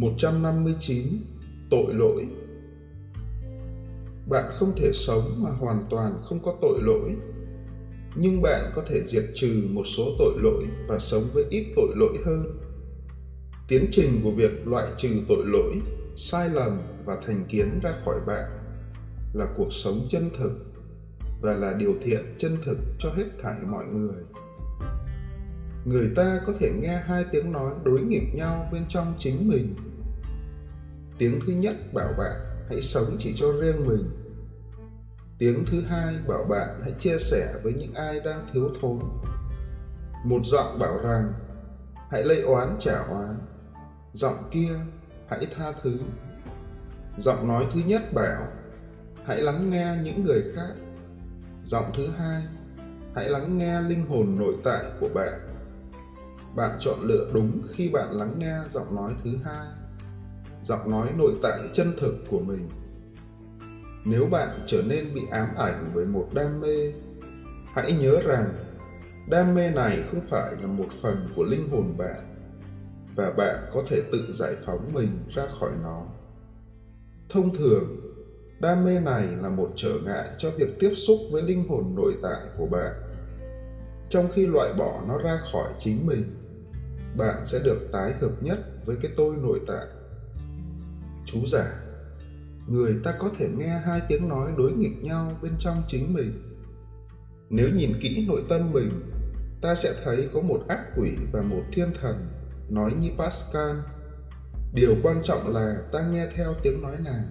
159 Tội lỗi. Bạn không thể sống mà hoàn toàn không có tội lỗi, nhưng bạn có thể diệt trừ một số tội lỗi và sống với ít tội lỗi hơn. Tiến trình của việc loại trừ tội lỗi, sai lầm và thành kiến ra khỏi bạn là cuộc sống chân thực và là điều thiện chân thực cho hết thảy mọi người. Người ta có thể nghe hai tiếng nói đối nghịch nhau bên trong chính mình tiếng thứ nhất bảo bạn hãy sống chỉ cho riêng mình. Tiếng thứ hai bảo bạn hãy chia sẻ với những ai đang thiếu thốn. Một giọng bảo rằng, hãy lấy oán trả oán. Giọng kia, hãy tha thứ. Giọng nói thứ nhất bảo, hãy lắng nghe những người khác. Giọng thứ hai, hãy lắng nghe linh hồn nội tại của bạn. Bạn chọn lựa đúng khi bạn lắng nghe giọng nói thứ hai giọng nói nội tại chân thực của mình. Nếu bạn trở nên bị ám ảnh bởi một đam mê, hãy nhớ rằng đam mê này không phải là một phần của linh hồn bạn và bạn có thể tự giải phóng mình ra khỏi nó. Thông thường, đam mê này là một trở ngại cho việc tiếp xúc với linh hồn nội tại của bạn. Trong khi loại bỏ nó ra khỏi chính mình, bạn sẽ được tái hợp nhất với cái tôi nội tại chú giả, người ta có thể nghe hai tiếng nói đối nghịch nhau bên trong chính mình. Nếu nhìn kỹ nội tâm mình, ta sẽ thấy có một ác quỷ và một thiên thần nói như pascal. Điều quan trọng là ta nghe theo tiếng nói nào